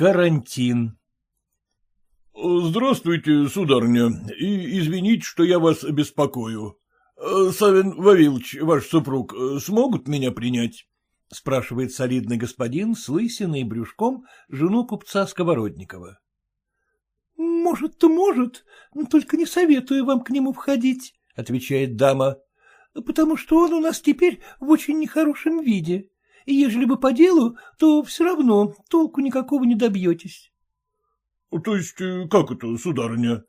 Карантин Здравствуйте, сударыня, и извините, что я вас беспокою. Савин Вавилович, ваш супруг, смогут меня принять? — спрашивает солидный господин с лысиной и брюшком жену купца Сковородникова. — Может-то может, но только не советую вам к нему входить, — отвечает дама, — потому что он у нас теперь в очень нехорошем виде, и ежели бы по делу, то все равно толку никакого не добьетесь. — То есть э, как это, сударыня?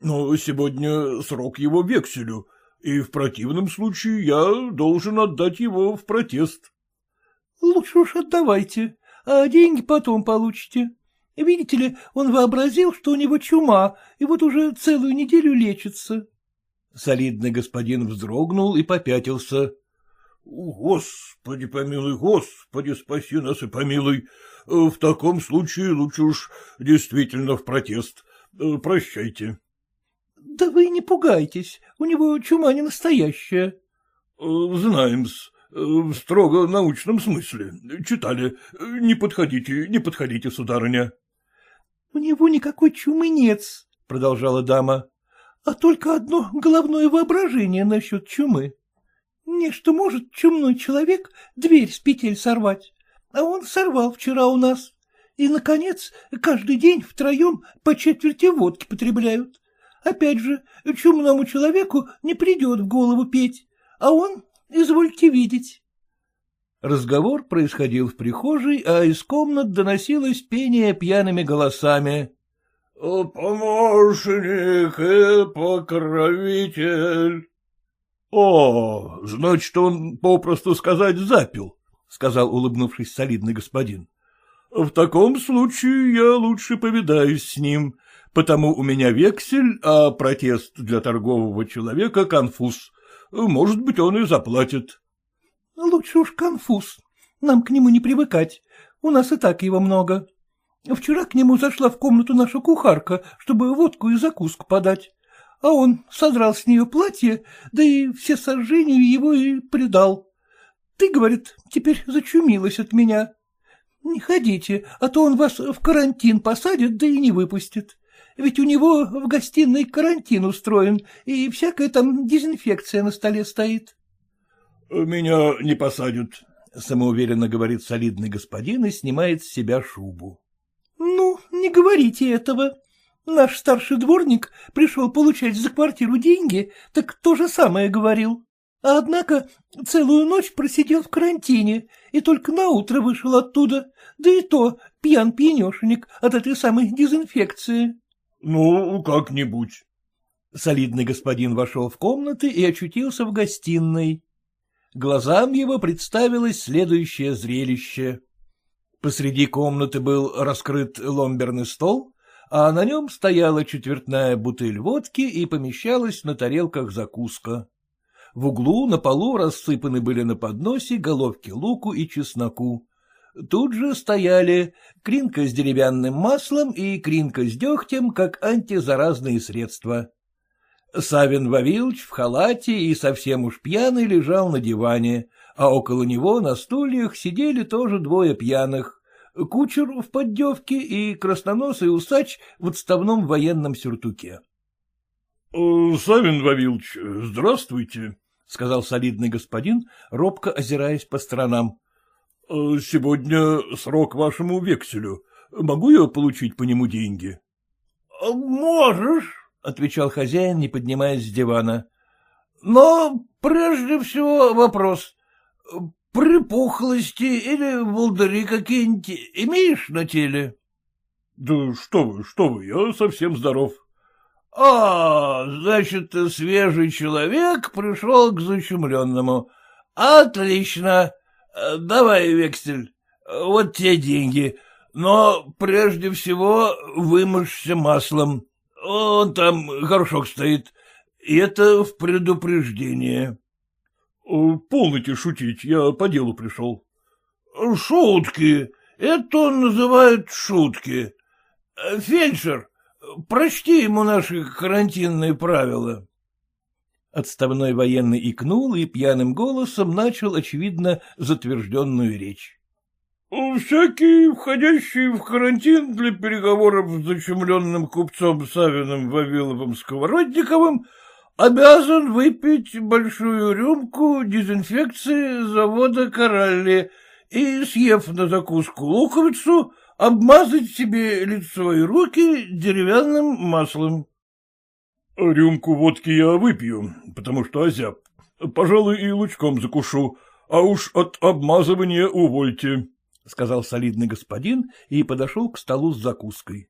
Но сегодня срок его векселю, и в противном случае я должен отдать его в протест. — Лучше уж отдавайте, а деньги потом получите. Видите ли, он вообразил, что у него чума, и вот уже целую неделю лечится. Солидный господин вздрогнул и попятился. — Господи помилуй, Господи спаси нас и помилуй. В таком случае лучше уж действительно в протест. Прощайте. — Да вы не пугайтесь, у него чума не настоящая. — Знаем-с, в строго научном смысле. Читали. Не подходите, не подходите, сударыня. — У него никакой чумы нет, — продолжала дама, — а только одно головное воображение насчет чумы. Нечто может чумной человек дверь с петель сорвать, а он сорвал вчера у нас. И, наконец, каждый день втроем по четверти водки потребляют. Опять же, чумному человеку не придет в голову петь, а он, извольте видеть. Разговор происходил в прихожей, а из комнат доносилось пение пьяными голосами. — Помощник и покровитель. — О, значит, он, попросту сказать, запил, — сказал, улыбнувшись солидный господин. — В таком случае я лучше повидаюсь с ним, потому у меня вексель, а протест для торгового человека — конфуз. Может быть, он и заплатит. — Лучше уж конфуз. Нам к нему не привыкать. У нас и так его много. Вчера к нему зашла в комнату наша кухарка, чтобы водку и закуску подать а он содрал с нее платье, да и все сожжения его и предал. Ты, говорит, теперь зачумилась от меня. Не ходите, а то он вас в карантин посадит, да и не выпустит. Ведь у него в гостиной карантин устроен, и всякая там дезинфекция на столе стоит. — Меня не посадят, — самоуверенно говорит солидный господин и снимает с себя шубу. — Ну, не говорите этого, Наш старший дворник пришел получать за квартиру деньги, так то же самое говорил. А однако целую ночь просидел в карантине и только на утро вышел оттуда, да и то пьян-пьянешенек от этой самой дезинфекции. — Ну, как-нибудь. Солидный господин вошел в комнаты и очутился в гостиной. Глазам его представилось следующее зрелище. Посреди комнаты был раскрыт ломберный стол, а на нем стояла четвертная бутыль водки и помещалась на тарелках закуска. В углу на полу рассыпаны были на подносе головки луку и чесноку. Тут же стояли кринка с деревянным маслом и кринка с дегтем, как антизаразные средства. Савин Вавилович в халате и совсем уж пьяный лежал на диване, а около него на стульях сидели тоже двое пьяных кучер в поддевке и красноносый усач в отставном военном сюртуке. — Савин Вавилович, здравствуйте, — сказал солидный господин, робко озираясь по сторонам. — Сегодня срок вашему векселю. Могу я получить по нему деньги? — Можешь, — отвечал хозяин, не поднимаясь с дивана. — Но прежде всего вопрос. Припухлости или волдыри какие-нибудь имеешь на теле? — Да что вы, что вы, я совсем здоров. — А, значит, свежий человек пришел к зачумленному. Отлично. Давай, вексель, вот те деньги. Но прежде всего вымажься маслом. Он там горшок стоит. И это в предупреждение. Полните шутить, я по делу пришел. — Шутки. Это называют шутки. Фельдшер, прочти ему наши карантинные правила. Отставной военный икнул и пьяным голосом начал, очевидно, затвержденную речь. — Всякий, входящий в карантин для переговоров с зачумленным купцом Савиным Вавиловым Сковородниковым, обязан выпить большую рюмку дезинфекции завода Коралли и, съев на закуску луковицу, обмазать себе лицо и руки деревянным маслом. — Рюмку водки я выпью, потому что озяб. Пожалуй, и лучком закушу, а уж от обмазывания увольте, — сказал солидный господин и подошел к столу с закуской.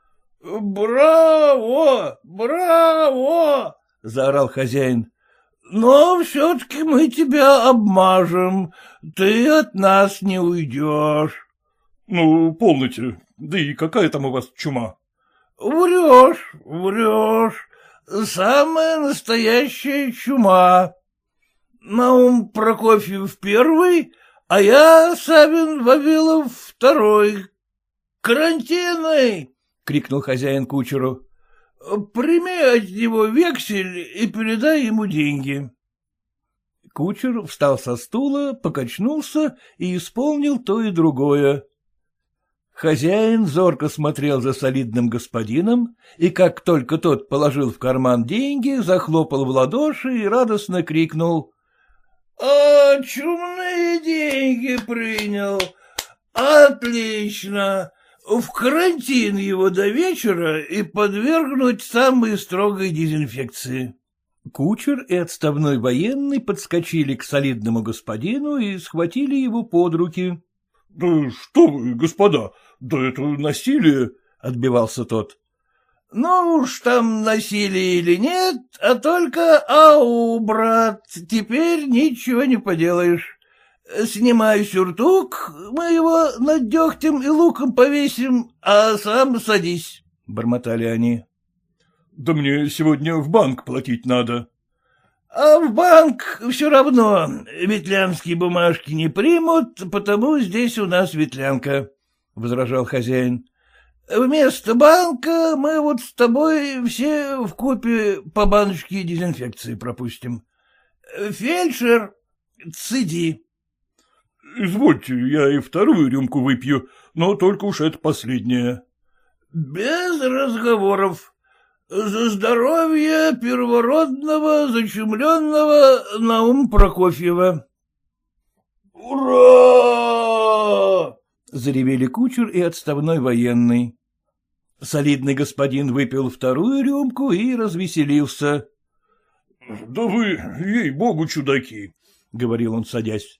— Браво! Браво! — заорал хозяин. — Но все-таки мы тебя обмажем, ты от нас не уйдешь. — Ну, полноте, да и какая там у вас чума? — Врешь, врешь, самая настоящая чума. Наум Прокофьев первый, а я, Савин Вавилов, второй. Карантинный! — крикнул хозяин кучеру. — Прими от него вексель и передай ему деньги. Кучер встал со стула, покачнулся и исполнил то и другое. Хозяин зорко смотрел за солидным господином, и как только тот положил в карман деньги, захлопал в ладоши и радостно крикнул. — А, чумные деньги принял. Отлично. В карантин его до вечера и подвергнуть самой строгой дезинфекции. Кучер и отставной военный подскочили к солидному господину и схватили его под руки. — Да что вы, господа, да это насилие! — отбивался тот. — Ну уж там насилие или нет, а только ау, брат, теперь ничего не поделаешь. Снимай сюртук, мы его над дегтем и луком повесим, а сам садись, — бормотали они. — Да мне сегодня в банк платить надо. — А в банк все равно ветлянские бумажки не примут, потому здесь у нас ветлянка, — возражал хозяин. Вместо банка мы вот с тобой все в купе по баночке дезинфекции пропустим. Фельдшер, цеди. — Извольте, я и вторую рюмку выпью, но только уж это последняя. — Без разговоров. За здоровье первородного, зачумленного Наум Прокофьева. — Ура! — заревели кучер и отставной военный. Солидный господин выпил вторую рюмку и развеселился. — Да вы, ей-богу, чудаки, — говорил он, садясь. —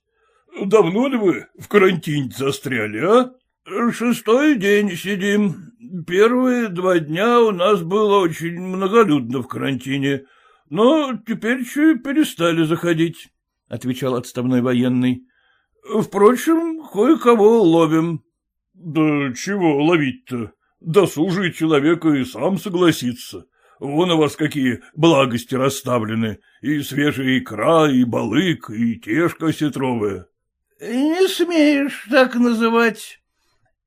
Давно ли вы в карантине застряли, а? — Шестой день сидим. Первые два дня у нас было очень многолюдно в карантине, но теперь еще и перестали заходить, — отвечал отставной военный. — Впрочем, кое-кого ловим. — Да чего ловить-то? Досужий человек и сам согласится. Вон у вас какие благости расставлены, и свежая икра, и балык, и тешка сетровая. — Не смеешь так называть.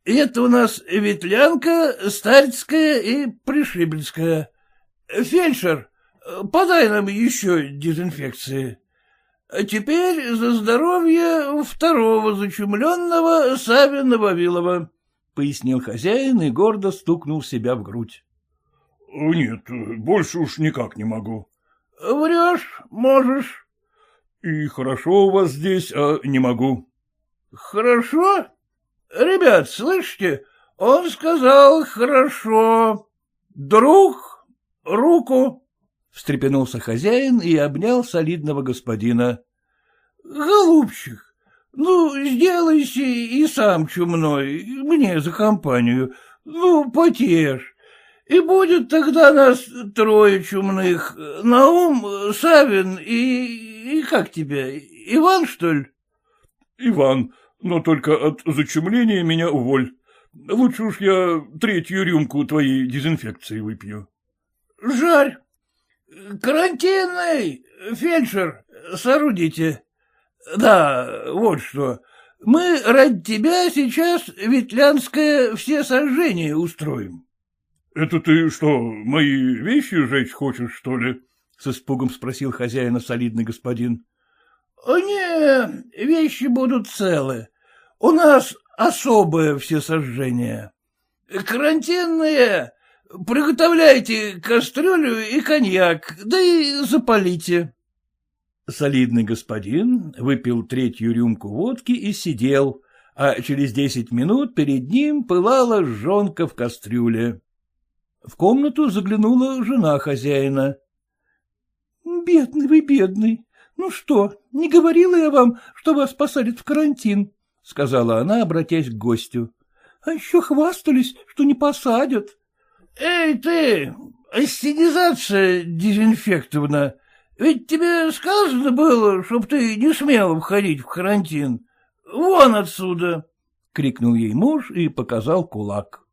Это у нас ветлянка, старецкая и пришибельская. Фельдшер, подай нам еще дезинфекции. А теперь за здоровье второго зачумленного Савина Вавилова. — пояснил хозяин и гордо стукнул себя в грудь. — Нет, больше уж никак не могу. — Врешь, можешь. — И хорошо у вас здесь, а не могу. — Хорошо? Ребят, слышите, он сказал хорошо. Друг, руку. Встрепенулся хозяин и обнял солидного господина. — Голубчик, ну, сделайся и сам чумной, мне за компанию. Ну, потешь. И будет тогда нас трое чумных. Наум, Савин и... и как тебя, Иван, что ли? — Иван, но только от зачумления меня уволь. Лучше уж я третью рюмку твоей дезинфекции выпью. — Жарь. Карантинный, фельдшер, соорудите. Да, вот что. Мы ради тебя сейчас ветлянское все сожжение устроим. — Это ты что, мои вещи сжечь хочешь, что ли? — с испугом спросил хозяина солидный господин. — Не, вещи будут целы. У нас особое всесожжение. Карантинные, приготовляйте кастрюлю и коньяк, да и запалите. Солидный господин выпил третью рюмку водки и сидел, а через десять минут перед ним пылала жонка в кастрюле. В комнату заглянула жена хозяина. — Бедный вы, бедный. Ну что, не говорила я вам, что вас посадят в карантин? — сказала она, обратясь к гостю. — А еще хвастались, что не посадят. — Эй, ты, ассенизация дезинфектовна, ведь тебе сказано было, чтоб ты не смела входить в карантин. Вон отсюда! — крикнул ей муж и показал кулак.